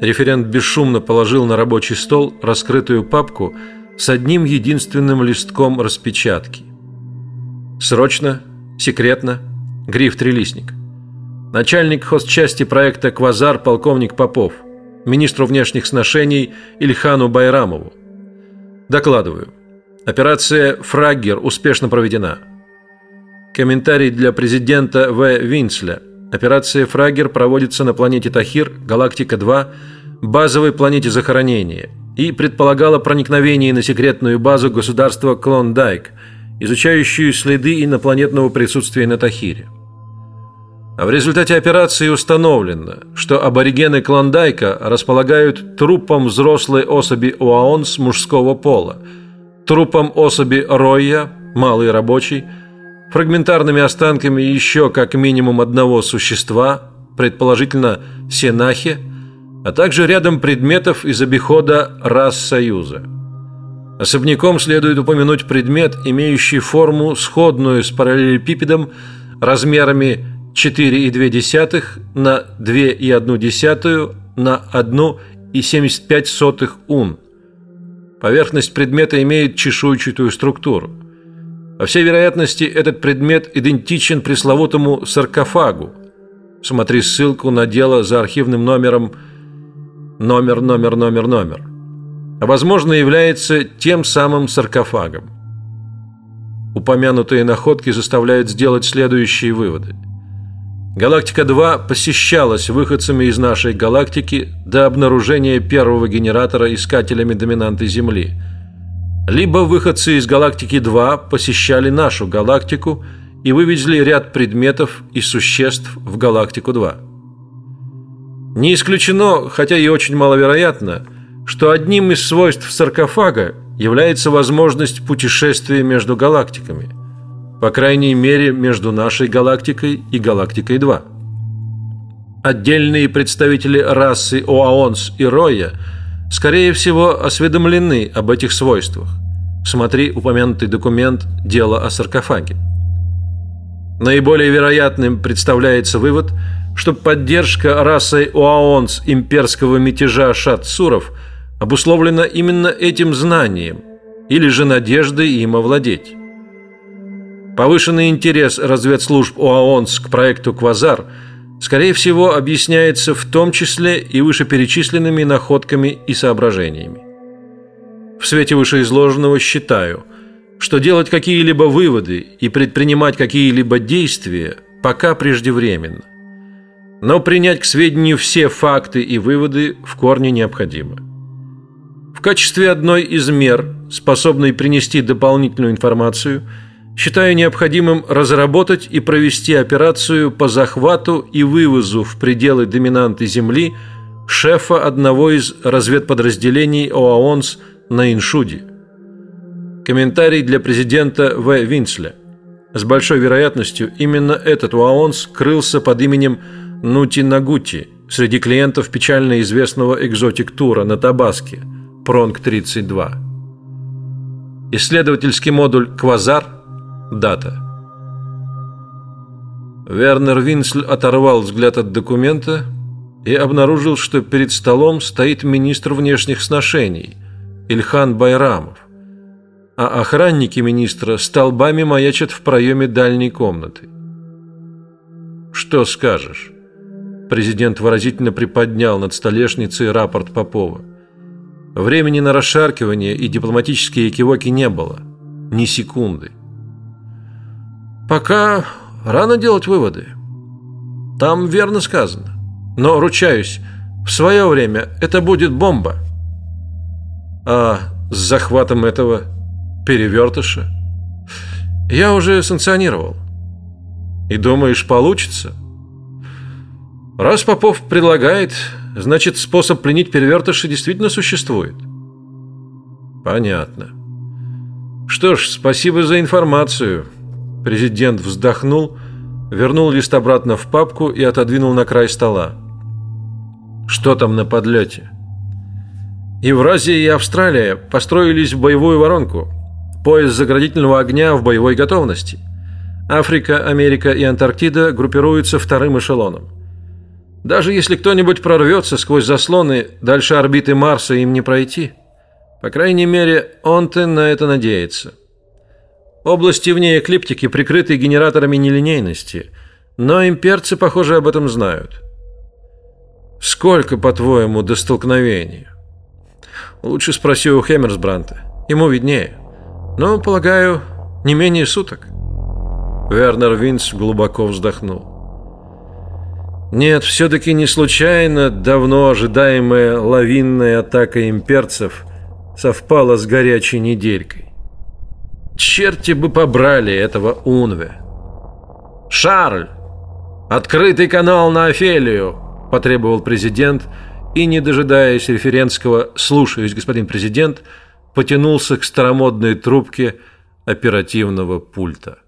Референт бесшумно положил на рабочий стол раскрытую папку с одним единственным листком распечатки. Срочно, секретно, гриф трилистник. Начальник хозчасти проекта Квазар полковник Попов, министру внешних сношений Ильхану Байрамову. Докладываю. Операция Фраггер успешно проведена. Комментарий для президента В. Винсля. Операция Фраггер проводится на планете Тахир, галактика 2, базовой планете захоронения, и предполагала проникновение на секретную базу государства Клондайк, изучающую следы инопланетного присутствия на Тахире. А в результате операции установлено, что аборигены Клондайка располагают трупом взрослой особи Уаонс мужского пола, трупом особи Ройя, малый рабочий, фрагментарными останками еще как минимум одного существа, предположительно Сенахи, а также рядом предметов из обихода рас Союза. Особняком следует упомянуть предмет, имеющий форму сходную с параллелепипедом размерами 4,2 на 2,1 на 1,75 ун. Поверхность предмета имеет чешуйчатую структуру. По всей вероятности, этот предмет идентичен пресловутому саркофагу. Смотри ссылку на дело за архивным номером номер номер номер номер. А возможно, является тем самым саркофагом. Упомянутые находки заставляют сделать следующие выводы. Галактика-2 посещалась выходцами из нашей галактики до обнаружения первого генератора искателями доминанты Земли – либо выходцы из галактики 2 посещали нашу галактику и вывезли ряд предметов и существ в галактику 2. Не исключено, хотя и очень маловероятно, что одним из свойств саркофага является возможность путешествия между галактиками, по крайней мере, между нашей галактикой и галактикой 2. Отдельные представители расы Оаонс и Роя – скорее всего, осведомлены об этих свойствах. Смотри упомянутый документ «Дело о саркофаге». Наиболее вероятным представляется вывод, что поддержка расой Уаонс имперского мятежа шатсуров обусловлена именно этим знанием или же надеждой им овладеть. Повышенный интерес разведслужб Уаонс к проекту Квазар – скорее всего, объясняется в том числе и вышеперечисленными находками и соображениями. В свете вышеизложенного считаю, что делать какие-либо выводы и предпринимать какие-либо действия пока преждевременно. Но принять к сведению все факты и выводы в корне необходимо. В качестве одной из мер, способной принести дополнительную информацию – считаю необходимым разработать и провести операцию по захвату и вывозу в пределы доминанты Земли шефа одного из разведподразделений ОАОНС на Иншуде. Комментарий для президента В. Винсля. С большой вероятностью именно этот ОАОНС крылся под именем Нути Нагути среди клиентов печально известного экзотик-тура на Табаске Пронг-32. Исследовательский модуль «Квазар» – Дата. Вернер Винсль оторвал взгляд от документа и обнаружил, что перед столом стоит министр внешних сношений Ильхан Байрамов, а охранники министра столбами маячат в проеме дальней комнаты. Что скажешь? Президент выразительно приподнял над столешницей рапорт Попова. Времени на расшаркивание и дипломатические кивоки не было, ни секунды. Пока рано делать выводы. Там верно сказано. Но ручаюсь, в свое время это будет бомба. А с захватом этого перевертыша я уже санкционировал. И думаешь, получится? Раз Попов предлагает, значит, способ пленить перевертыша действительно существует. Понятно. Что ж, спасибо за информацию. Президент вздохнул, вернул лист обратно в папку и отодвинул на край стола. Что там на подлете? Евразия и Австралия построились в боевую воронку. Пояс заградительного огня в боевой готовности. Африка, Америка и Антарктида группируются вторым эшелоном. Даже если кто-нибудь прорвется сквозь заслоны, дальше орбиты Марса им не пройти. По крайней мере, он-то на это надеется. Области вне эклиптики прикрыты генераторами нелинейности, но имперцы, похоже, об этом знают. Сколько, по-твоему, до столкновения? Лучше спроси у Хеммерсбранта. Ему виднее. Но, полагаю, не менее суток. Вернер Винс глубоко вздохнул. Нет, все-таки не случайно давно ожидаемая лавинная атака имперцев совпала с горячей неделькой. Черти бы побрали этого Унве. Шарль, открытый канал на Офелию, потребовал президент и, не дожидаясь референтского «слушаюсь, господин президент», потянулся к старомодной трубке оперативного пульта.